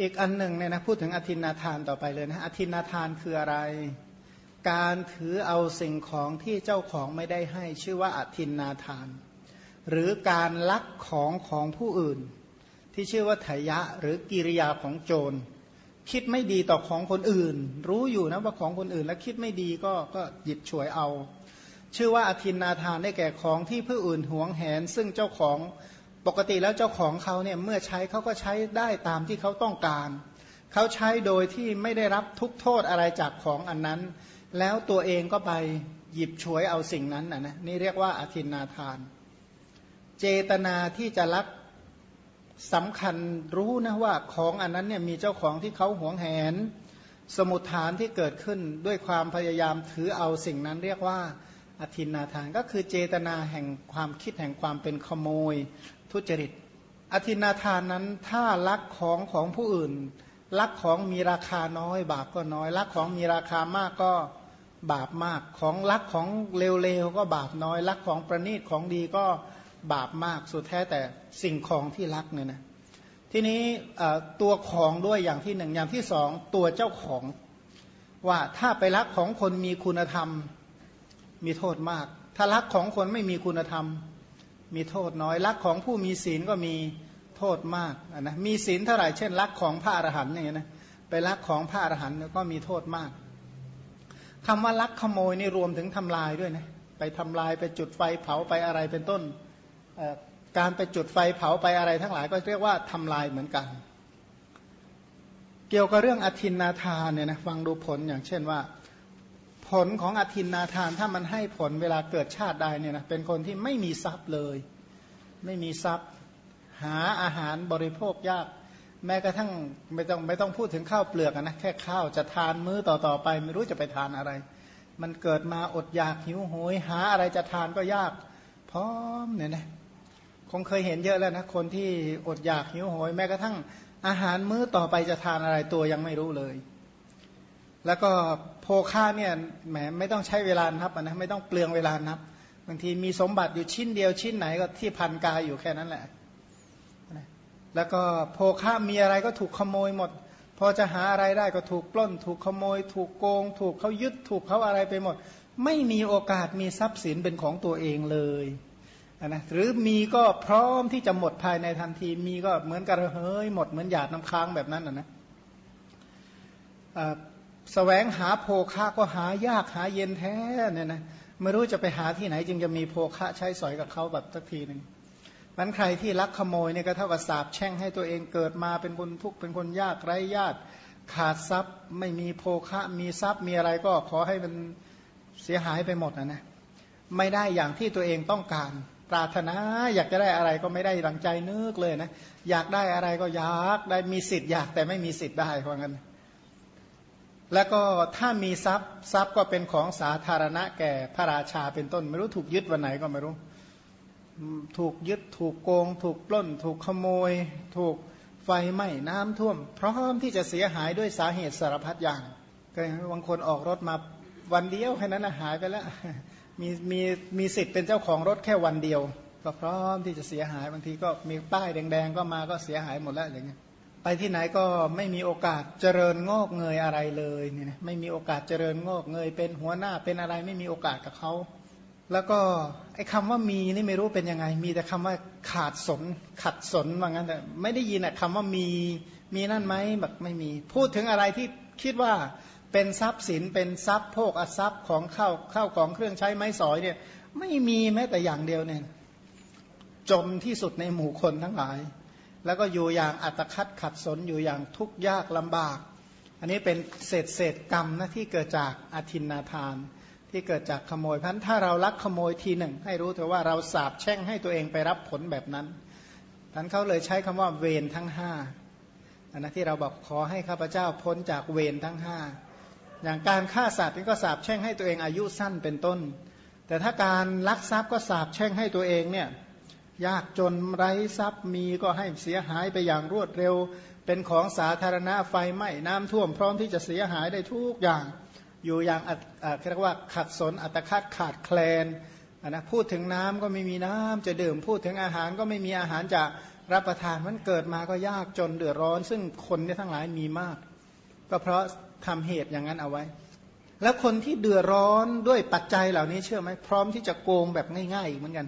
อีกอันหนึ่งเนี่ยนะพูดถึงอธินาทานต่อไปเลยนะอธินาทานคืออะไร การถือเอาสิ่งของที่เจ้าของไม่ได้ให้ชื่อว่าอธินาทาน หรือการลักของของผู้อื่น ที่ชื่อว่าไถยะหรือกิริยาของโจร คิดไม่ดีต่อของคนอื่น รู้อยู่นะว่าของคนอื่น แล้วคิดไม่ดีก็ก็หยิบฉวยเอา ชื่อว่าอธินาทานได้แก่ของที่ผู้อื่นหวงแหน ซึ่งเจ้าของ ปกติแล้วเจ้าของเขาเนี่ยเมื่อใช้เขาก็ใช้ได้ตามที่เขาต้องการ เขาใช้โดยที่ไม่ได้รับทุกโทษอะไรจากของอันนั้น แล้วตัวเองก็ไปหยิบฉวยเอาสิ่งนั้นนะนะนี่เรียกว่าอธินาทาน เจตนาที่จะรักสำคัญรู้นะว่าของอันนั้นเนี่ยมีเจ้าของที่เขาหวงแหน สมุทฐานที่เกิดขึ้นด้วยความพยายามถือเอาสิ่งนั้นเรียกว่า อธินาทานก็คือเจตนาแห่งความคิดแห่งความเป็นขโมย ทุจริต อธินาทานนั้นถ้าลักของของผู้อื่น ลักของมีราคาน้อย บาปก็น้อย ลักของมีราคามากก็บาปมากของลักของเร็วๆก็บาปน้อย ลักของประณีตของดีก็บาปมากสุดแท้แต่สิ่งของที่ลักเนี่ยนะทีนี้ตัวของด้วยอย่างที่หนึ่งอย่างที่สองตัวเจ้าของ ว่าถ้าไปลักของคนมีคุณธรรม มีโทษมาก ถ้าลักของคนไม่มีคุณธรรม มีโทษน้อยลักของผู้มีศีลก็มีโทษมากนะมีศีลเท่าไหร่เช่นลักของพระอรหันต์อย่างเงี้ยนะไปลักของพระอรหันต์ก็มีโทษมากคำว่าลักขโมยนี่รวมถึงทำลายด้วยนะไปทำลายไปจุดไฟเผาไปอะไรเป็นต้น การไปจุดไฟเผาไปอะไรทั้งหลายก็เรียกว่าทำลายเหมือนกัน เกี่ยวกับเรื่องอธินนาทานเนี่ยนะฟังดูผลอย่างเช่นว่า ผลของอธินนาทานถ้ามันให้ผลเวลาเกิดชาติใดเนี่ยนะเป็นคนที่ไม่มีทรัพย์เลย ไม่มีทรัพย์ หาอาหารบริโภคยาก แม้กระทั่งไม่ต้องไม่ต้องพูดถึงข้าวเปลือกนะแค่ข้าวจะทานมื้อต่อต่อไป ไม่รู้จะไปทานอะไร มันเกิดมาอดอยากหิวโหยหาอะไรจะทานก็ยากพร้อมเนี่ยนะคงเคยเห็นเยอะแล้วนะคนที่อดอยากหิวโหยแม้กระทั่งอาหารมื้อต่อไปจะทานอะไรตัวยังไม่รู้เลย แล้วก็โภค่าเนี่ยแหมไม่ต้องใช้เวลานับนะไม่ต้องเปลืองเวลานับ บางทีมีสมบัติอยู่ชิ้นเดียวชิ้นไหนก็ที่พันกายอยู่แค่นั้นแหละ แล้วก็โภค่ามีอะไรก็ถูกขโมยหมด พอจะหาอะไรได้ก็ถูกปล้น ถูกขโมย ถูกโกง ถูกเขายึดถูกเขาอะไรไปหมด ไม่มีโอกาสมีทรัพย์สินเป็นของตัวเองเลยนะหรือมีก็พร้อมที่จะหมดภายในทันที มีก็เหมือนกระเฮ้ยหมดเหมือนหยาดน้ำค้างแบบนั้นนะ แสวงหาโภคะก็หายากหาเย็นแท้เนี่ยนะไม่รู้จะไปหาที่ไหน จึงจะมีโภคะใช้สอยกับเขาแบบสักทีหนึ่งมันใครที่ลักขโมยเนี่ยก็เท่ากับสาบแช่งให้ตัวเองเกิดมาเป็นคนทุกข์เป็นคนยากไร้ญาติขาดทรัพย์ไม่มีโภคะมีทรัพย์มีอะไรก็ขอให้มันเสียหายไปหมดนะนะไม่ได้อย่างที่ตัวเองต้องการ ปรารถนาอยากจะได้อะไรก็ไม่ได้ดังใจนึกเลยนะอยากได้อะไรก็อยากได้มีสิทธิ์อยากแต่ไม่มีสิทธิ์ได้เพราะงั้น แล้วก็ถ้ามีทรัพย์ทรัพย์ก็เป็นของสาธารณะแก่พระราชาเป็นต้น ไม่รู้ถูกยึดวันไหนก็ไม่รู้ ถูกยึดถูกโกง ถูกปล้น ถูกขโมย ถูกไฟไหม้น้ำท่วม พร้อมที่จะเสียหายด้วยสาเหตุสารพัดอย่างก็บางคนออกรถมาวันเดียวแค่นั้นหายไปแล้วมีมีมีสิทธิ์เป็นเจ้าของรถแค่วันเดียว ก็พร้อมที่จะเสียหายบางทีก็มีป้ายแดง ๆ ก็มาก็เสียหายหมดแล้วอย่างเงี้ย ไปที่ไหนก็ไม่มีโอกาสเจริญงอกเงยอะไรเลยเนี่ยนะไม่มีโอกาสเจริญงอกเงย เป็นหัวหน้าเป็นอะไรไม่มีโอกาสกับเขาแล้วก็ไอ้คาว่ามีนี่ไม่รู้เป็นยังไง มีแต่คำว่าขาดสนขัดสนว่างั้นแต่ไม่ได้ยินอะคำว่ามีมีนั่นไหมแบบไม่มี พูดถึงอะไรที่คิดว่าเป็นทรัพย์สินเป็นทรัพย์โภคทรัพย์ของเข้าเข้าของเครื่องใช้ไม้สอยเนี่ย ไม่มีแม้แต่อย่างเดียวเนี่ยจนที่สุดในหมู่คนทั้งหลาย แล้วก็อยู่อย่างอัตคัดขัดสนอยู่อย่างทุกข์ยากลำบาก อันนี้เป็นเศษเศษกรรมนะที่เกิดจากอธินนาทาน ที่เกิดจากขโมยพันถ้าเราลักขโมยทีหนึ่ง ให้รู้เถอะว่าเราสาบแช่งให้ตัวเองไปรับผลแบบนั้นท่านเขาเลยใช้คำว่าเวรทั้งห้าอันนะที่เราบอกขอให้ข้าพเจ้าพ้นจากเวรทั้งห้าอย่างการฆ่าสัตว์นี่ก็สาบแช่งให้ตัวเองอายุสั้นเป็นต้น แต่ถ้าการลักทรัพย์ก็สาบแช่งให้ตัวเองเนี่ย ยากจนไร้ทรัพย์มีก็ให้เสียหายไปอย่างรวดเร็ว เป็นของสาธารณะไฟไหม้น้ำท่วมพร้อมที่จะเสียหายได้ทุกอย่าง อยู่อย่างเรียกว่าขัดสนอัตคัดขาดแคลนนะพูดถึงน้ำก็ไม่มีน้ำจะดื่ม พูดถึงอาหารก็ไม่มีอาหารจะรับประทานมันเกิดมาก็ยากจนเดือดร้อน ซึ่งคนเนี่ยทั้งหลายมีมาก ก็เพราะทำเหตุอย่างนั้นเอาไว้ แล้วคนที่เดือดร้อนด้วยปัจจัยเหล่านี้เชื่อไหมพร้อมที่จะโกงแบบง่ายๆเหมือนกัน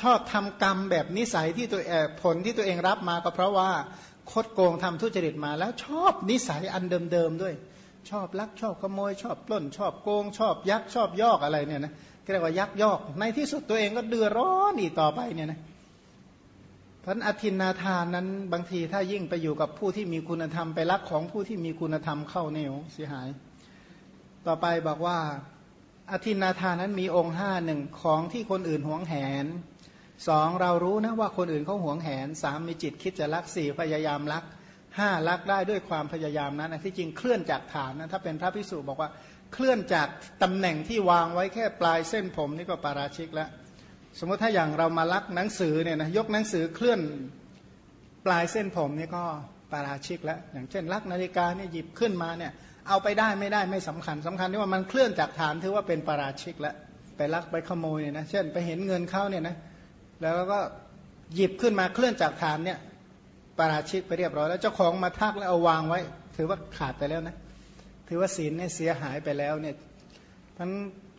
ชอบทำกรรมแบบนิสัยที่ตัวผลที่ตัวเองรับมาก็เพราะว่าคดโกงทำทุจริตมาแล้วชอบนิสัยอันเดิมๆด้วย ชอบลักชอบขโมย ชอบปล้น ชอบโกง ชอบยักชอบยอกอะไรเนี่ยนะเรียกว่ายักยอก ในที่สุดตัวเองก็เดือดร้อนอีกต่อไปเนี่ยนะพราะอธินนาทานนั้นบางทีถ้ายิ่งไปอยู่กับผู้ที่มีคุณธรรมไปรักของผู้ที่มีคุณธรรมเข้าเนวเสียหาย ต่อไปบอกว่าอธินนาทานนั้นมีองค์ห้าหนึ่งของที่คนอื่นหวงแหน สองเรารู้นะว่าคนอื่นเขาหวงแหนสามมีจิตคิดจะรักสี่พยายามรักห้ารักได้ด้วยความพยายามนั้นที่จริงเคลื่อนจากฐานนะถ้าเป็นพระพิสุบอกว่าเคลื่อนจากตำแหน่งที่วางไว้แค่ปลายเส้นผมนี่ก็ปาราชิกแล้ว สมมติถ้าอย่างเรามาลักหนังสือเนี่ยนะยกหนังสือเคลื่อนปลายเส้นผมนี่ก็ปาราชิกแล้ว อย่างเช่นลักนาฬิกาเนี่ยหยิบขึ้นมาเนี่ยเอาไปได้ไม่ได้ไม่สำคัญสำคัญที่ว่ามันเคลื่อนจากฐานถือว่าเป็นปาราชิกแล้วไปลักไปขโมยเนี่ยนะเช่น ไปเห็นเงินเข้าเนี่ยนะ แล้วก็หยิบขึ้นมาเคลื่อนจากฐานเนี่ยปราชิกไปเรียบร้อยแล้วเจ้าของมาทักแล้วเอาวางไว้ ถือว่าขาดไปแล้วนะถือว่าศีลเนี่ยเสียหายไปแล้วเนี่ยทั้น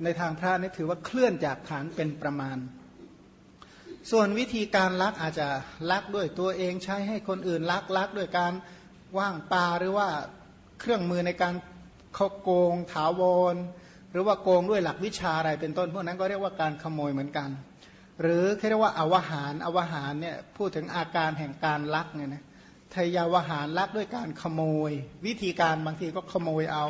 ในทางพระนี่ถือว่าเคลื่อนจากฐานเป็นประมาณ ส่วนวิธีการลักอาจจะลักด้วยตัวเองใช้ให้คนอื่นลักลักด้วยการว่างปลาหรือว่าเครื่องมือในการเขาโกงถาวร หรือว่าโกงด้วยหลักวิชาอะไรเป็นต้น พวกนั้นก็เรียกว่าการขโมยเหมือนกัน หรือเรียกว่าอวหารอวหารเนี่ยพูดถึงอาการแห่งการลักเนี่ยนะทยาวหารลักด้วยการขโมย วิธีการบางทีก็ขโมยเอา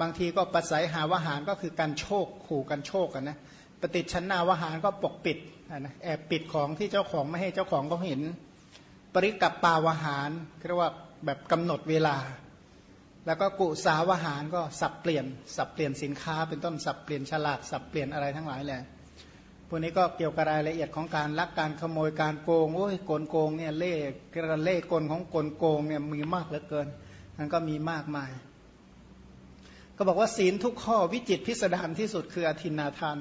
บางทีก็ปัสสัยหาวหารก็คือการโชคขู่กันโชคกันนะปฏิชันนาวหารก็ปกปิดนะแอบปิดของที่เจ้าของไม่ให้เจ้าของก็เห็น ปริกับปาวหารเรียกว่าแบบกำหนดเวลา แล้วก็กุสาวหารก็สับเปลี่ยนสับเปลี่ยนสินค้า เป็นต้นสับเปลี่ยนฉลากสับเปลี่ยนอะไรทั้งหลายแหละ พวกนี้ก็เกี่ยวกับรายละเอียดของการลักการขโมยการโกงโอ้ยโกนโกงเนี่ยเล่กระเล่กลของโกนโกงเนี่ยมีมากเหลือเกินมันก็มีมากมาย ก็บอกว่าศีลทุกข้อวิจิตพิสดารที่สุดคืออธินาทาน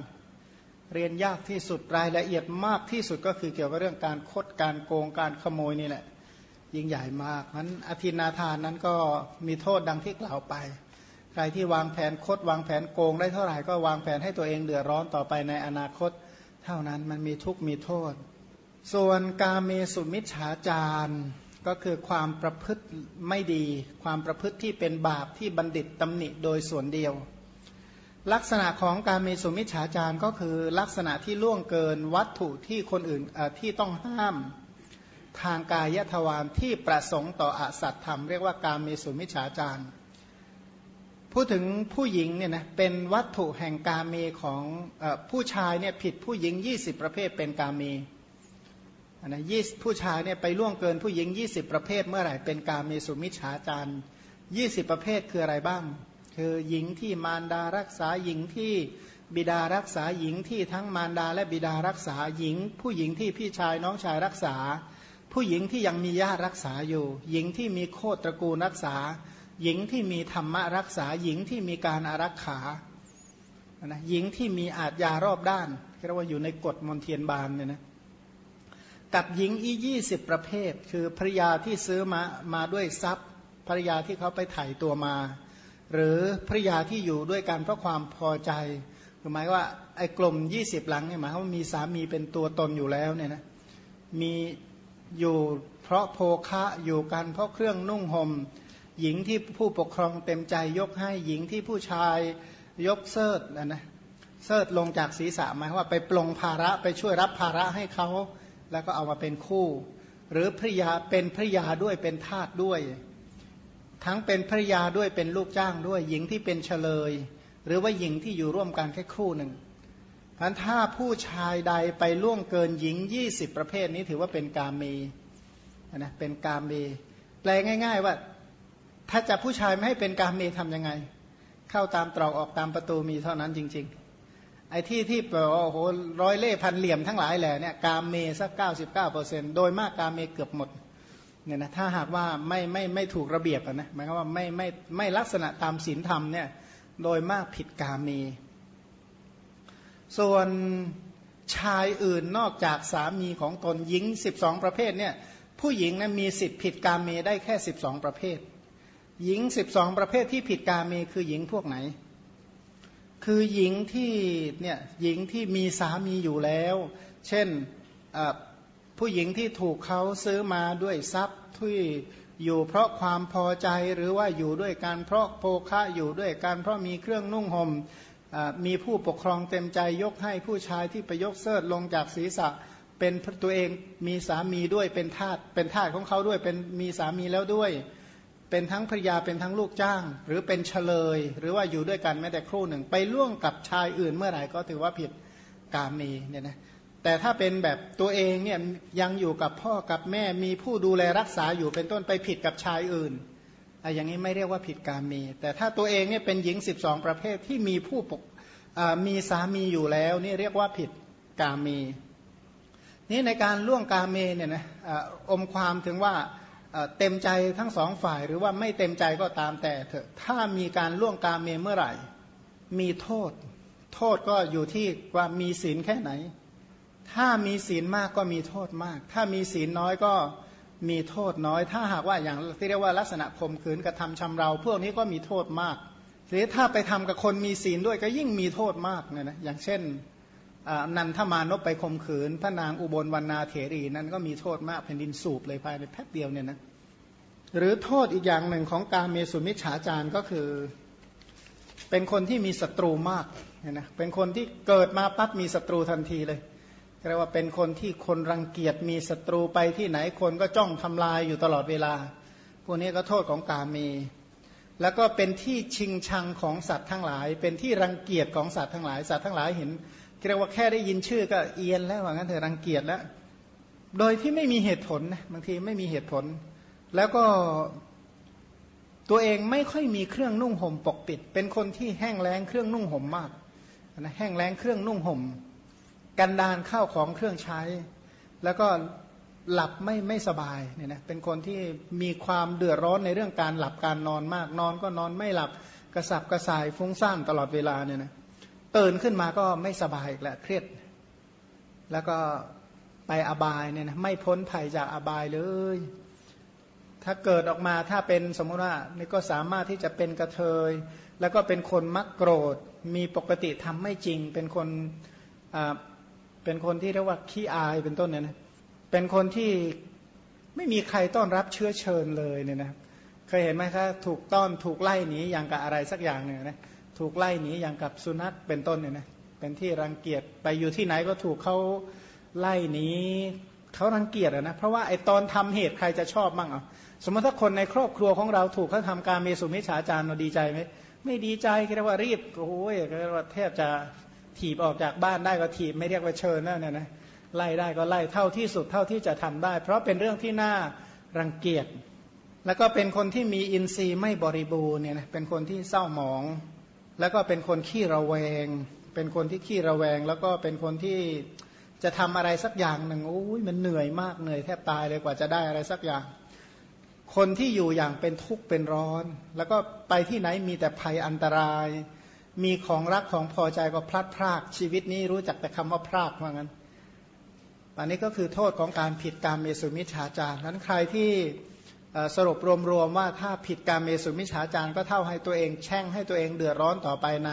เรียนยากที่สุดรายละเอียดมากที่สุดก็คือเกี่ยวกับเรื่องการคดการโกงการขโมยนี่แหละ ยิ่งใหญ่มากนั้นอธินาทานนั้นก็มีโทษดังที่กล่าวไปใครที่วางแผนคดวางแผนโกงได้เท่าไหร่ก็วางแผนให้ตัวเองเดือดร้อนต่อไปในอนาคต ท่านั้นมันมีทุกข์มีโทษ ส่วนกาเมสุมิชฌาจารก็คือความประพฤติไม่ดี ความประพฤติที่เป็นบาปที่บัณฑิตตำหนิโดยส่วนเดียว ลักษณะของการมีสุมิจฉาจารก็คือลักษณะที่ล่วงเกินวัตถุที่คนอื่นที่ต้องห้ามทางกายทวารที่ประสงค์ต่ออสัตธรรม เรียกว่าการมีสุมิจฉาจาร์ พูดถึงผู้หญิงเนี่ยนะเป็นวัตถุแห่งการเมของอผู้ชายเนี่ยผิดผู้หญิง 20 ประเภทเป็นการเมนะยี่ผู้ชายเนี่ยไปล่วงเกินผู้หญิง 20 ประเภทเมื่อไหร่เป็นการเมสุมิจฉาจาร20ประเภทคืออะไรบ้าง คือหญิงที่มารดารักษาหญิงที่บิดารักษาหญิงที่ทั้งมารดาและบิดารักษาหญิง ผู้หญิงที่พี่ชายน้องชายรักษา ผู้หญิงที่ยังมีญาติรักษาอยู่ หญิงที่มีโคตรตระกูลรักษา หญิงที่มีธรรมะรักษาหญิงที่มีการอารักขานะหญิงที่มีอาจยารอบด้านเรียกว่าอยู่ในกฎมนเทียนบานเนี่ยนะกับหญิงอียี่สิบประเภท คือภรยาที่ซื้อมามาด้วยทรัพย์ภรยาที่เขาไปถ่ายตัวมา หรือภรยาที่อยู่ด้วยกันเพราะความพอใจคือหมายว่าไอ้กลุ่มยี่สิบหลังเนี่ยหมายว่ามีสามีเป็นตัวตนอยู่แล้วเนี่ยนะมีอยู่เพราะโภคะอยู่กันเพราะเครื่องนุ่งหม่ม หญิงที่ผู้ปกครองเต็มใจยกให้หญิงที่ผู้ชายยกเสิร์ตนะนะเสิร์ตลงจากศีรษะหมายว่าไปปลงภาระไปช่วยรับภาระให้เขา แล้วก็เอามาเป็นคู่ หรือภริยาเป็นภริยาด้วยเป็นทาสด้วย ทั้งเป็นภรยาด้วยเป็นลูกจ้างด้วย หญิงที่เป็นเฉลย หรือว่าหญิงที่อยู่ร่วมกันแค่คู่หนึ่งพันถ้าผู้ชายใดไปล่วงเกินหญิง 20 ประเภทนี้ถือว่าเป็นกาเมนะเป็นกาเมแปลง่าย ๆ ว่า ถ้าจะผู้ชายไม่ให้เป็นกาเมทํำยังไง เข้าตามตรอกออกตามประตูมีเท่านั้นจริง ๆ ไอ้ที่ที่แบบโอ้โหร้อยเล่พันเหลี่ยมทั้งหลายแหละเนี่ยกาเมสักเก้าสิบเก้าเปอร์เซ็นต์โดยมากกาเมเกือบหมดเนี่ยนะถ้าหากว่าไม่ไม่ไม่ถูกระเบียบนะหมายความว่าไม่ไม่ไม่ลักษณะตามศีลธรรมเนี่ยโดยมากผิดกาเม ส่วนชายอื่นนอกจากสามีของตนหญิง 12 ประเภทเนี่ยผู้หญิงนะมีสิทธิ์ผิดกาเมได้แค่ 12 ประเภท หญิง12ประเภทที่ผิดกาเมคือหญิงพวกไหน คือหญิงที่เนี่ยหญิงที่มีสามีอยู่แล้ว เช่นผู้หญิงที่ถูกเขาซื้อมาด้วยทรัพย์ที่อยู่เพราะความพอใจหรือว่าอยู่ด้วยการเพราะโภคะอยู่ด้วยการเพราะมีเครื่องนุ่งหม่มมีผู้ปกครองเต็มใจยกให้ผู้ชายที่ไปยกเสิร์ลงจากศีรษะเป็นตัวเองมีสามีด้วยเป็นทาสเป็นทาสของเขาด้วยเป็นมีสามีแล้วด้วย เป็นทั้งภรยาเป็นทั้งลูกจ้าง หรือเป็นเฉลย หรือว่าอยู่ด้วยกันแม้แต่ครู่หนึ่ง ไปล่วงกับชายอื่นเมื่อไหร่ก็ถือว่าผิดกามีเนี่ยนะแต่ถ้าเป็นแบบตัวเองเนี่ยยังอยู่กับพ่อกับแม่มีผู้ดูแลรักษาอยู่เป็นต้นไปผิดกับชายอื่นออย่างนี้ไม่เรียกว่าผิดกามี แต่ถ้าตัวเองเนี่ยเป็นหญิง 12 ประเภทที่มีผู้ปกมีสามีอยู่แล้วนี่เรียกว่าผิดกามีนี่ในการล่วงกาเมเนี่ยนะอมความถึงว่า เต็มใจทั้งสองฝ่ายหรือว่าไม่เต็มใจก็ตามแต่เถอะถ้ามีการล่วงกาเมเมื่อไหร่ มีโทษ โทษก็อยู่ที่ว่ามีศีลแค่ไหน ถ้ามีศีลมากก็มีโทษมาก ถ้ามีศีลน้อยก็มีโทษน้อย ถ้าหากว่าอย่างที่เรียกว่าลักษณะข่มขืนกระทำชำเรา พวกนี้ก็มีโทษมาก หรือถ้าไปทำกับคนมีศีลด้วยก็ยิ่งมีโทษมากเนี่ยนะอย่างเช่น นันทมานพไปข่มขืน พระนางอุบลวรรณาเถรีนั้นก็มีโทษมากแผ่นดินสูบเลยภายในแป๊บเดียวเนี่ยนะหรือโทษอีกอย่างหนึ่งของการเมสุมิจฉาจารก็คือ เป็นคนที่มีศัตรูมากเนี่ยนะเป็นคนที่เกิดมาปั๊บมีศัตรูทันทีเลยเรียกว่าเป็นคนที่คนรังเกียจมีศัตรูไปที่ไหนคนก็จ้องทำลายอยู่ตลอดเวลา พวกนี้ก็โทษของกาเมแล้วก็เป็นที่ชิงชังของสัตว์ทั้งหลาย เป็นที่รังเกียจของสัตว์ทั้งหลาย สัตว์ทั้งหลายเห็น เรียกว่าแค่ได้ยินชื่อก็เอียนแล้วว่างั้นเธอรังเกียจแล้ว โดยที่ไม่มีเหตุผลนะบางทีไม่มีเหตุผล แล้วก็ตัวเองไม่ค่อยมีเครื่องนุ่งห่มปกปิด เป็นคนที่แห้งแล้งเครื่องนุ่งห่มมากนะแห้งแล้งเครื่องนุ่งห่ม กันดานข้าวของเครื่องใช้ แล้วก็หลับไม่ไม่สบายเนี่ยนะเป็นคนที่มีความเดือดร้อนในเรื่องการหลับการนอนมากนอนก็นอนไม่หลับกระสับกระส่ายฟุ้งซ่านตลอดเวลาเนี่ยนะ ตื่นขึ้นมาก็ไม่สบายอีกแล้วเครียด แล้วก็ไปอบายเนี่ยนะไม่พ้นภัยจากอบายเลย ถ้าเกิดออกมาถ้าเป็นสมมติว่านี่ก็สามารถที่จะเป็นกระเทย แล้วก็เป็นคนมักโกรธ มีปกติทำไม่จริง เป็นคนอ่าเป็นคนที่เรียกว่าขี้อายเป็นต้นเนี่ยนะเป็นคนที่ไม่มีใครต้อนรับเชื้อเชิญเลยเนี่ยนะเคยเห็นไหมครับถูกต้อนถูกไล่หนีอย่างกับอะไรสักอย่างเนี่ยนะ ถูกไล่หนีอย่างกับสุนัขเป็นต้นเนี่ยนะเป็นที่รังเกียจไปอยู่ที่ไหนก็ถูกเขาไล่หนีเขารังเกียจนะเพราะว่าไอตอนทำเหตุใครจะชอบบ้างอะสมมติถ้าคนในครอบครัวของเราถูกเขาทำการเมสุมิฉาจารเราดีใจไหมไม่ดีใจเรียกว่ารีบโอ้ยเรียกว่าแทบจะถีบออกจากบ้านได้ก็ถีบไม่เรียกว่าเชิญแล้วเนี่ยนะไล่ได้ก็ไล่เท่าที่สุดเท่าที่จะทำได้ เพราะเป็นเรื่องที่น่ารังเกียจแล้วก็เป็นคนที่มีอินทรีย์ไม่บริบูรณ์เนี่ยนะเป็นคนที่เศร้าหมอง แล้วก็เป็นคนขี้ระแวง เป็นคนที่ขี้ระแวง แล้วก็เป็นคนที่จะทำอะไรสักอย่างหนึ่งโอ้ยมันเหนื่อยมากเหนื่อยแทบตายเลยกว่าจะได้อะไรสักอย่าง คนที่อยู่อย่างเป็นทุกข์เป็นร้อน แล้วก็ไปที่ไหนมีแต่ภัยอันตราย มีของรักของพอใจก็พลัดพราก ชีวิตนี้รู้จักแต่คำว่าพรากว่างั้นอันนี้ก็คือโทษของการผิดการเมสุมิชฌาจารนั้นใครที่ สรุปรวมๆว่าถ้าผิดการเมสุมิชฌาจารก็เท่าให้ตัวเองแช่งให้ตัวเองเดือดร้อนต่อไปใน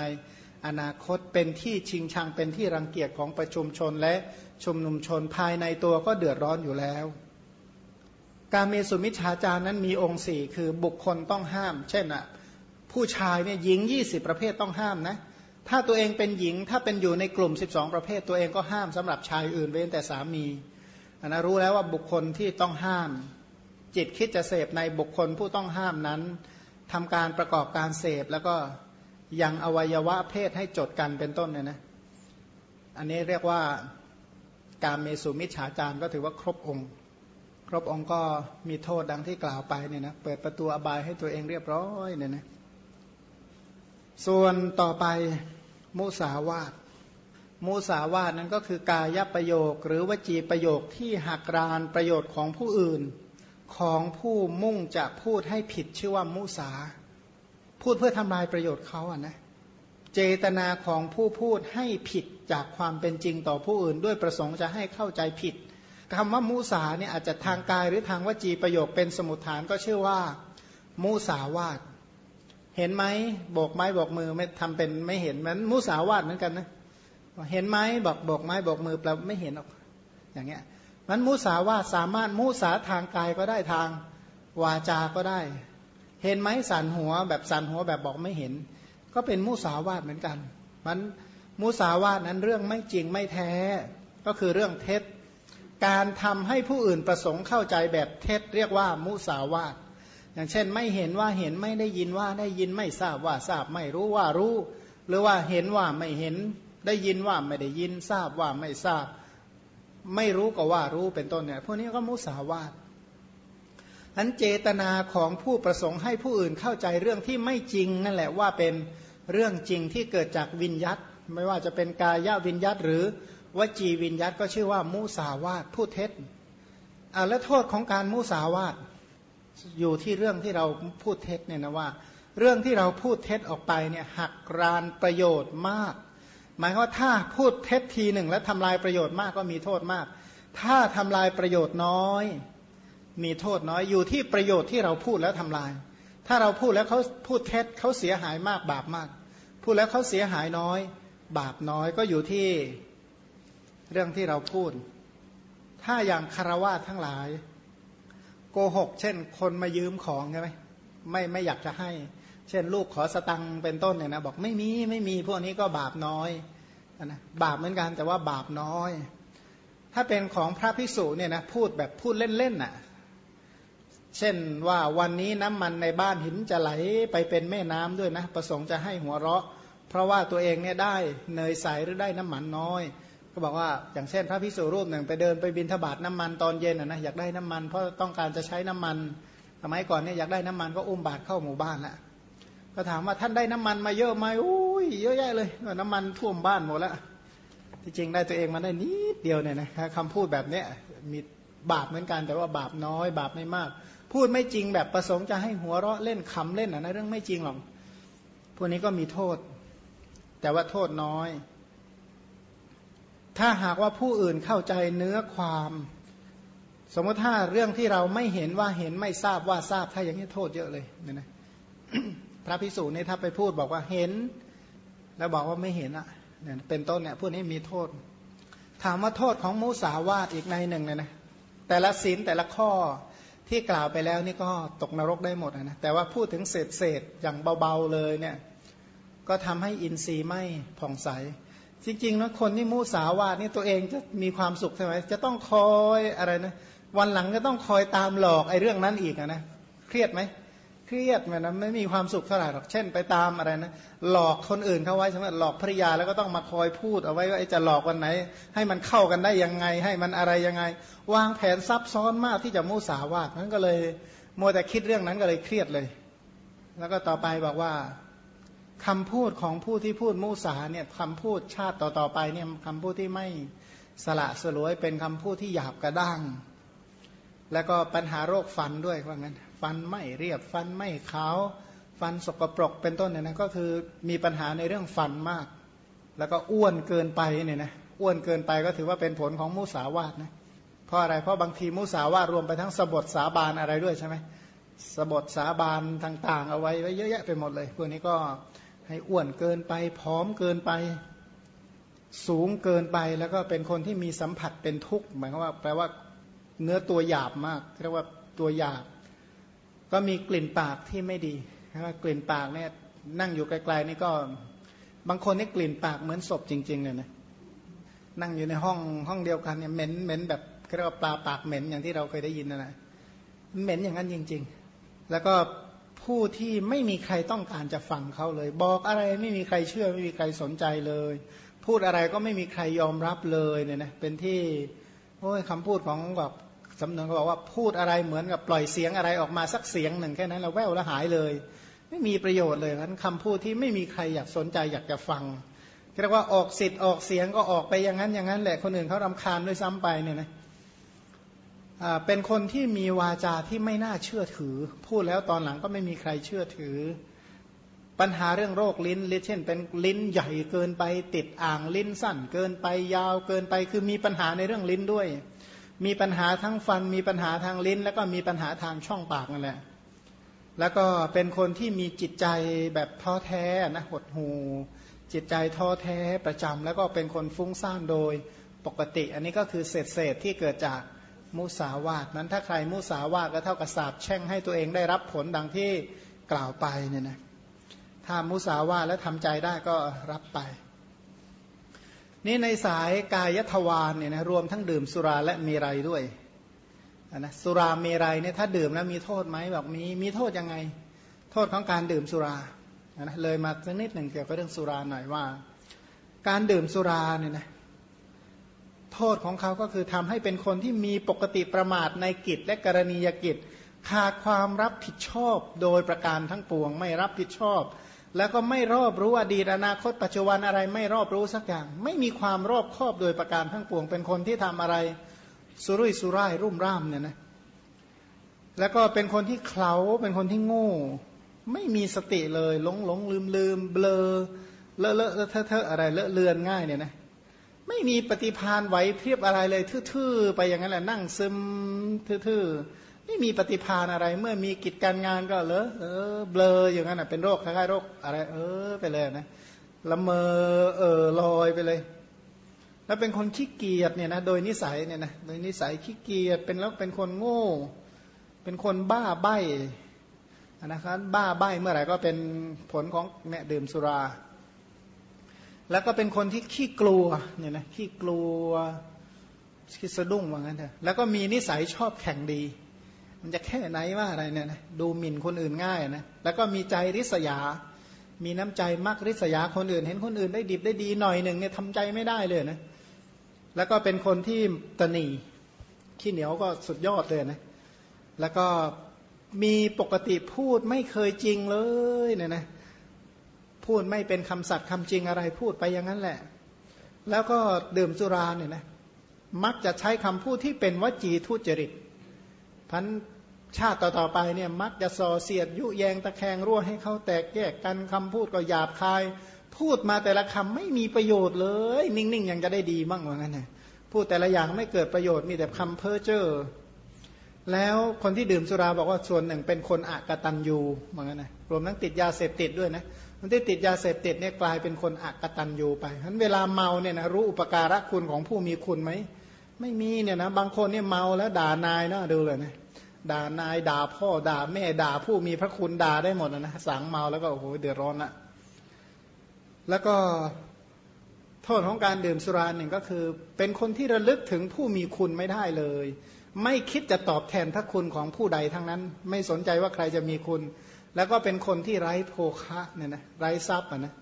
อนาคตเป็นที่ชิงชังเป็นที่รังเกียจของประชุมชนและชุมนุมชนภายในตัวก็เดือดร้อนอยู่แล้ว การเมสุมิชฌาจารนั้นมีองค์สี่คือบุคคลต้องห้าม เช่นอะผู้ชายเนี่ยหญิง 20 ประเภทต้องห้ามนะถ้าตัวเองเป็นหญิงถ้าเป็นอยู่ในกลุ่ม 12 ประเภทตัวเองก็ห้ามสำหรับชายอื่นเว้นแต่สามีอันนะรู้แล้วว่าบุคคลที่ต้องห้าม จิตคิดจะเสพในบุคคลผู้ต้องห้ามนั้นทำการประกอบการเสพแล้วก็ยังอวัยวะเพศให้จดกันเป็นต้นเนี่ยนะอันนี้เรียกว่าการเมสุมิจฉาจารก็ถือว่าครบองค์ ครบองค์ก็มีโทษดังที่กล่าวไปเนี่ยนะเปิดประตูอบายให้ตัวเองเรียบร้อยเนี่ยนะส่วนต่อไปมุสาวาตมุสาวาตนั้นก็คือกายประโยค หรือวจีประโยคที่หักรานประโยชน์ของผู้อื่น ของผู้มุ่งจะพูดให้ผิดชื่อว่ามุสา พูดเพื่อทำลายประโยชน์เขาอะนะเจตนาของผู้พูดให้ผิดจากความเป็นจริงต่อผู้อื่น ด้วยประสงค์จะให้เข้าใจผิดคำว่ามุสาเนี่ยอาจจะทางกายหรือทางวจีประโยคเป็นสมุทฐานก็ชื่อว่า มุสาวาตเห็นไหมโบกไม้โบกมือไม่ทำเป็นไม่เห็นมันมุสาวาตเหมือนกันนะเห็นไหมบอกโบกไม้โบกมือแปลไม่เห็นหรอกอย่างเงี้ย มันมุสาวาสามารถมุสาทางกายก็ได้ทางวาจาก็ได้ เห็นไหมสันหัวแบบสันหัวแบบบอกไม่เห็น ก็เป็นมุสาวาตเหมือนกัน มันมุสาวาตนั้นเรื่องไม่จริงไม่แท้ ก็คือเรื่องเท็จ การทำให้ผู้อื่นประสงค์เข้าใจแบบเท็จ เรียกว่ามุสาวาตอย่างเช่นไม่เห็นว่าเห็นไม่ได้ยินว่าได้ยินไม่ทราบว่าทราบไม่รู้ว่ารู้ หรือว่าเห็นว่าไม่เห็นได้ยินว่าไม่ได้ยินทราบว่าไม่ทราบ ไม่รู้ก็ว่ารู้เป็นต้นเนี่ยพวกนี้ก็มุสาวาทอันเจตนาของผู้ประสงค์ให้ผู้อื่นเข้าใจเรื่องที่ไม่จริงนั่นแหละว่าเป็นเรื่องจริงที่เกิดจากวิญยัตไม่ว่าจะเป็นกายวิญยัตหรือวจีวิญยัตก็ชื่อว่ามุสาวาทพูดเท็จอ่าและโทษของการมุสาวาทอยู่ที่เรื่องที่เราพูดเท็จเนี่ยนะว่า เรื่องที่เราพูดเท็จออกไปเนี่ยหักรานประโยชน์มาก หมายว่าถ้าพูดเท็จทีหนึ่งแล้วทำลายประโยชน์มากก็มีโทษมาก ถ้าทำลายประโยชน์น้อย มีโทษน้อยอยู่ที่ประโยชน์ที่เราพูดแล้วทำลาย ถ้าเราพูดแล้วเขาพูดเท็จเขาเสียหายมากบาปมาก พูดแล้วเขาเสียหายน้อย บาปน้อยก็อยู่ที่เรื่องที่เราพูด ถ้าอย่างคารวะทั้งหลาย โกหก เช่น คนมายืมของใช่ไหมไม่ไม่อยากจะให้ เช่น ลูกขอสตังเป็นต้นเนี่ยนะบอกไม่มีไม่มีพวกนี้ก็บาปน้อยนะบาปเหมือนกันแต่ว่าบาปน้อย ถ้าเป็นของพระภิกษุเนี่ยนะพูดแบบพูดเล่นๆน่ะเช่นว่าวันนี้น้ำมันในบ้านหินจะไหลไปเป็นแม่น้ำด้วยนะ ประสงค์จะให้หัวเราะ เพราะว่าตัวเองเนี่ยได้เนยใสหรือได้น้ำมันน้อย ก็บอกว่าอย่างเช่น พระพิสุรูปหนึ่งไปเดินไปบินทบาทน้ำมันตอนเย็นนะอยากได้น้ำมันเพราะต้องการจะใช้น้ำมันสมัยก่อนเนี่ยอยากได้น้ำมันก็อุ้มบาทเข้าหมู่บ้านละ ก็ถามว่าท่านได้น้ำมันมาเยอะไหมอุ้ยเยอะแยะเลยน้ำมันท่วมบ้านหมดแล้วที่จริงได้ตัวเองมาได้นิดเดียวเนี่ยนะคำพูดแบบเนี้ยมีบาปเหมือนกันแต่ว่าบาปน้อย บาปไม่มาก พูดไม่จริงแบบประสงค์จะให้หัวเราะเล่นคำเล่นอนะเรื่องไม่จริงหรอกพวกนี้ก็มีโทษ แต่ว่าโทษน้อย ถ้าหากว่าผู้อื่นเข้าใจเนื้อความ สมมติถ้าเรื่องที่เราไม่เห็นว่าเห็นไม่ทราบว่าทราบถ้าอย่างนี้โทษเยอะเลยเนี่ยนะ พระพิสูจน์นี่ถ้าไปพูดบอกว่าเห็น แล้วบอกว่าไม่เห็นอะเนี่ยเป็นต้นเนี่ยพวกนี้มีโทษ ถามว่าโทษของมุสาวาตอีกในหนึ่งเนี่ยนะแต่ละศีลแต่ละข้อที่กล่าวไปแล้วนี่ก็ตกนรกได้หมดนะแต่ว่าพูดถึงเศษเศษอย่างเบาๆเลยเนี่ยก็ทำให้อินทรีย์ไม่ผ่องใส จริงๆนะคนที่มูสาวาตนี่ตัวเองจะมีความสุขใช่ไหมจะต้องคอยอะไรนะวันหลังก็ต้องคอยตามหลอกไอ้เรื่องนั้นอีกนะเครียดไหม เครียดไหมนะไม่มีความสุขเท่าไหร่หรอกเช่นไปตามอะไรนะหลอกคนอื่นเขาไว้ใช่ไหมหลอกภริยาแล้วก็ต้องมาคอยพูดเอาไว้ว่าจะหลอกวันไหน ให้มันเข้ากันได้ยังไง ให้มันอะไรยังไง วางแผนซับซ้อนมากที่จะมูสาวาทนั้นก็เลยมัวแต่คิดเรื่องนั้นก็เลยเครียดเลย แล้วก็ต่อไปบอกว่าคำพูดของผู้ที่พูดมุสาเนี่ยคำพูดชาติต่อๆไปเนี่ยคำพูดที่ไม่สละสลวยเป็นคำพูดที่หยาบกระด้าง แล้วก็ปัญหาโรคฟันด้วยว่างั้น ฟันไม่เรียบฟันไม่ขาวฟันสกปรกเป็นต้นเนี่ยนะก็คือมีปัญหาในเรื่องฟันมาก แล้วก็อ้วนเกินไปเนี่ยนะอ้วนเกินไปก็ถือว่าเป็นผลของมุสาวาทนะเพราะอะไรเพราะบางทีมุสาวาทรวมไปทั้งสบทสาบานอะไรด้วยใช่ไหมสบทสาบานต่าง ๆ เอาไว้ไว้เยอะแยะไปหมดเลยพวกนี้ก็ให้อ้วนเกินไปผอมเกินไป สูงเกินไปแล้วก็เป็นคนที่มีสัมผัสเป็นทุกข์หมายความว่าแปลว่าเนื้อตัวหยาบมากเรียกว่าตัวหยาบ ก็มีกลิ่นปากที่ไม่ดีกลิ่นปากเนี่ยนั่งอยู่ไกลๆนี่ก็บางคนนี่กลิ่นปากเหมือนศพจริงๆเลยนะนั่งอยู่ในห้องห้องเดียวกันเนี่ยเหม็นเหม็นแบบเรียกว่าปลาปากเหม็นอย่างที่เราเคยได้ยินนะนะเหม็นอย่างนั้นจริง ๆ แล้วก็ผู้ที่ไม่มีใครต้องการจะฟังเขาเลย บอกอะไรไม่มีใครเชื่อไม่มีใครสนใจเลย พูดอะไรก็ไม่มีใครยอมรับเลยเนี่ยนะเป็นที่โอ้ยคำพูดของแบบ สำนียงเขาบอกว่าพูดอะไรเหมือนกับปล่อยเสียงอะไรออกมาสักเสียงหนึ่งแค่นั้นเราแววแล้วหายเลย ไม่มีประโยชน์เลยนั้นคำพูดที่ไม่มีใครอยากสนใจอยากจะฟังเรียกว่าออกสิทธิ์ออกเสียงก็ออกไปอย่างนั้นอย่างนั้นแหละคนอื่นเขารำคาญด้วยซ้ำไปเนี่ยนะเป็นคนที่มีวาจาที่ไม่น่าเชื่อถือ พูดแล้วตอนหลังก็ไม่มีใครเชื่อถือ ปัญหาเรื่องโรคลิ้นเช่น เป็นลิ้นใหญ่เกินไป ติดอ่างลิ้นสั้นเกินไปยาวเกินไป คือมีปัญหาในเรื่องลิ้นด้วย มีปัญหาทั้งฟัน มีปัญหาทางลิ้น แล้วก็มีปัญหาทางช่องปากนั่นแหละ แล้วก็เป็นคนที่มีจิตใจแบบท้อแท้นะหดหูจิตใจท้อแท้ประจำแล้วก็เป็นคนฟุ้งซ่านโดยปกติ อันนี้ก็คือเศษเศษที่เกิดจากมุสาวาทนั้นถ้าใครมุสาวาทก็เท่ากับสาบแช่งให้ตัวเองได้รับผลดังที่กล่าวไปเนี่ยนะถ้ามุสาวาทแล้วทำใจได้ก็รับไป นี่ในสายกายทวารเนี่ยนะรวมทั้งดื่มสุราและเมีไรด้วยนะสุราเมรัยเนี่ยถ้าดื่มแล้วมีโทษไหมบอกมีมีโทษยังไง โทษของการดื่มสุรานะเลยมาสักนิดหนึ่งเกี่ยวกับเรื่องสุราหน่อยว่า การดื่มสุราเนี่ยนะโทษของเขาก็คือทำให้เป็นคนที่มีปกติประมาทในกิจและกรณียกิจขาดความรับผิดชอบโดยประการทั้งปวง ไม่รับผิดชอบ แล้วก็ไม่รอบรู้อดีตอนาคตปัจจุบันอะไรไม่รอบรู้สักอย่าง ไม่มีความรอบครอบโดยประการทั้งปวงเป็นคนที่ทำอะไรสุรุ่ยสุร่ายรุ่มร่ามเนี่ยนะแล้วก็เป็นคนที่เคลาเป็นคนที่โง่ ไม่มีสติเลยหลงหลงลืมลืมเบลอเลอะเลอะเทอะเทอะอะไรเลอะเลือนง่ายเนี่ยนะไม่มีปฏิพานไหวเพียบอะไรเลยทื่อๆไปอย่างนั้นแหละนั่งซึมทื่อๆ ไม่มีปฏิพานอะไร เมื่อมีกิจการงานก็เลอะเออเบลออย่างนั้นเป็นโรคคล้ายๆโรคอะไร เออไปเลยนะละเมอเออลอยไปเลย แล้วเป็นคนขี้เกียจเนี่ยนะโดยนิสัยเนี่ยนะโดยนิสัยขี้เกียจเป็นแล้วเป็นคนโง่ เป็นคนบ้าใบ้นะครับบ้าใบ้เมื่อไหร่ก็เป็นผลของแม่ดื่มสุรา แล้วก็เป็นคนที่ขี้กลัวเนี่ยนะขี้กลัวขี้สะดุ้งว่างั้นเถอะแล้วก็มีนิสัยชอบแข่งดี มันจะแค่ไหนว่าอะไรเนี่ยนะดูหมิ่นคนอื่นง่ายนะแล้วก็มีใจริษยา มีน้ำใจมักริษยาคนอื่น เห็นคนอื่นได้ดิบได้ดีหน่อยหนึ่งเนี่ยทำใจไม่ได้เลยนะแล้วก็เป็นคนที่ตนีขี้เหนียวก็สุดยอดเลยนะแล้วก็มีปกติพูดไม่เคยจริงเลยเนี่ยนะพูดไม่เป็นคำสัตย์คำจริงอะไรพูดไปอย่างนั้นแหละ แล้วก็ดื่มสุราเนี่ยนะมักจะใช้คำพูดที่เป็นวจีทุจริตพัน ชาติต่อๆไปเนี่ยมักจะส่อเสียดยุแยงตะแคงรั่วให้เขาแตกแยกกันคำพูดก็หยาบคาย พูดมาแต่ละคำไม่มีประโยชน์เลย นิ่งๆยังจะได้ดีมั่งว่างั้นนะพูดแต่ละอย่างไม่เกิดประโยชน์มีแต่คำเพ้อเจ้อแล้วคนที่ดื่มสุราบอกว่าส่วนหนึ่งเป็นคนอักตันยูเหมือนกันนะรวมทั้งติดยาเสพติดด้วยนะคนที่ติดยาเสพติดเนี่ยกลายเป็นคนอักตันยูไปฉะนั้นเวลาเมาเนี่ยนะรู้อุปการะคุณของผู้มีคุณไหมไม่มีเนี่ยนะบางคนเนี่ยเมาแล้วด่านายนะดูเลยนะ ด่านายด่าพ่อด่าแม่ด่าผู้มีพระคุณด่าได้หมดนะสังเมาแล้วก็โอ้โหเดือดร้อนละแล้วก็โทษของการดื่มสุราหนึ่งก็คือ เป็นคนที่ระลึกถึงผู้มีคุณไม่ได้เลย ไม่คิดจะตอบแทนพระคุณของผู้ใดทั้งนั้น ไม่สนใจว่าใครจะมีคุณ แล้วก็เป็นคนที่ไร้โภคะเนี่ยนะไร้ทรัพย์นะ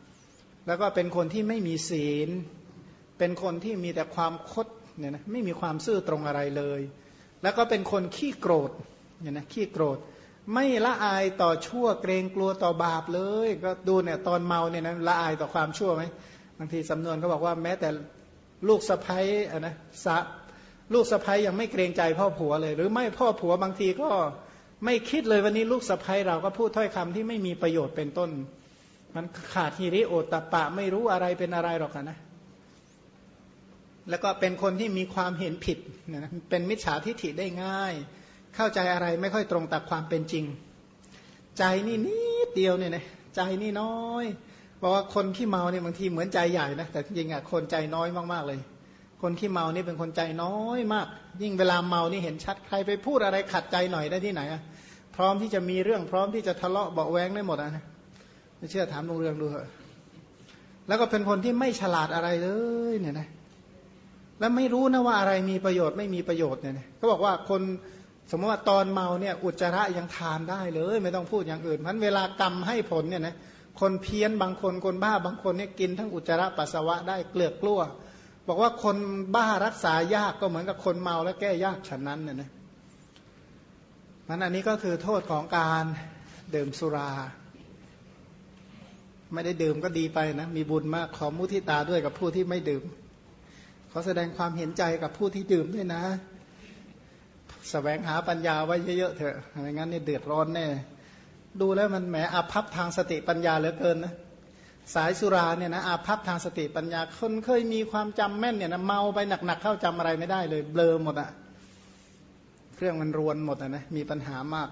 แล้วก็เป็นคนที่ไม่มีศีล เป็นคนที่มีแต่ความคดเนี่ยนะไม่มีความซื่อตรงอะไรเลย แล้วก็เป็นคนขี้โกรธ เนี่ยนะขี้โกรธ ไม่ละอายต่อชั่วเกรงกลัวต่อบาปเลย ก็ดูเนี่ยตอนเมาเนี่ยนะละอายต่อความชั่วไหมบางทีสำนวนเขาบอกว่าแม้แต่ลูกสะพ้ยอะนะสะลูกสะพ้ยยังไม่เกรงใจพ่อผัวเลย หรือไม่พ่อผัวบางทีก็ไม่คิดเลยวันนี้ลูกสะพ้ยเราก็พูดถ้อยคำที่ไม่มีประโยชน์เป็นต้น มันขาดฮิริโอตปะไม่รู้อะไรเป็นอะไรหรอกนะแล้วก็เป็นคนที่มีความเห็นผิดนะเป็นมิจฉาทิฐิได้ง่าย เข้าใจอะไรไม่ค่อยตรงตามความเป็นจริง ใจนี่นิดเดียวเนี่ยนะใจนี่น้อยบอกว่าคนขี้เมาเนี่ยบางทีเหมือนใจใหญ่นะแต่จริงอะคนใจน้อยมากๆเลย คนขี้เมานี่เป็นคนใจน้อยมาก ยิ่งเวลาเมานี่เห็นชัดใครไปพูดอะไรขัดใจหน่อยได้ที่ไหนอะพร้อมที่จะมีเรื่องพร้อมที่จะทะเลาะเบาแวงได้หมดอะนะไม่เชื่อถามลงเรืองดูเถอะแล้วก็เป็นคนที่ไม่ฉลาดอะไรเลยเนี่ยนะแล้วไม่รู้นะว่าอะไรมีประโยชน์ไม่มีประโยชน์เนี่ยเขาบอกว่าคน สมมติว่าตอนเมาเนี่ยอุจจาระยังทานได้เลย ไม่ต้องพูดอย่างอื่นมันเวลากรรมให้ผลเนี่ยนะคนเพี้ยนบางคนคนบ้าบางคนเนี่ยกินทั้งอุจจาระปัสสาวะได้เกลือกกลั้วบอกว่าคนบ้ารักษายากก็เหมือนกับคนเมาแล้วแก้ยากฉันนั้นเนี่ยนะมันอันนี้ก็คือโทษของการดื่มสุรา ไม่ได้ดื่มก็ดีไปนะมีบุญมากขอมุทิตาด้วยกับผู้ที่ไม่ดื่มขอแสดงความเห็นใจกับผู้ที่ดื่มด้วยนะ สแสวงหาปัญญาไว้เยอะๆเถอะไม่งั้นนี่เดือดร้อนแน่ ดูแล้วมันแหมอาภัพทางสติปัญญาเหลือเกินนะ สายสุราเนี่ยนะอาภัพทางสติปัญญา คนเคยมีความจำแม่นเนี่ยนะเมาไปหนักๆเข้าจำอะไรไม่ได้เลย เบลอหมดอะเครื่องมันรวนหมดนะ มีปัญหามาก